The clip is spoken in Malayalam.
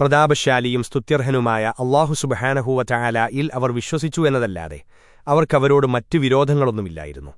പ്രതാപശാലിയും സ്തുത്യർഹനുമായ അള്ളാഹു സുബഹാനഹൂവ ചായാല ഇൽ അവർ വിശ്വസിച്ചു എന്നതല്ലാതെ അവർക്കവരോട് മറ്റു വിരോധങ്ങളൊന്നുമില്ലായിരുന്നു.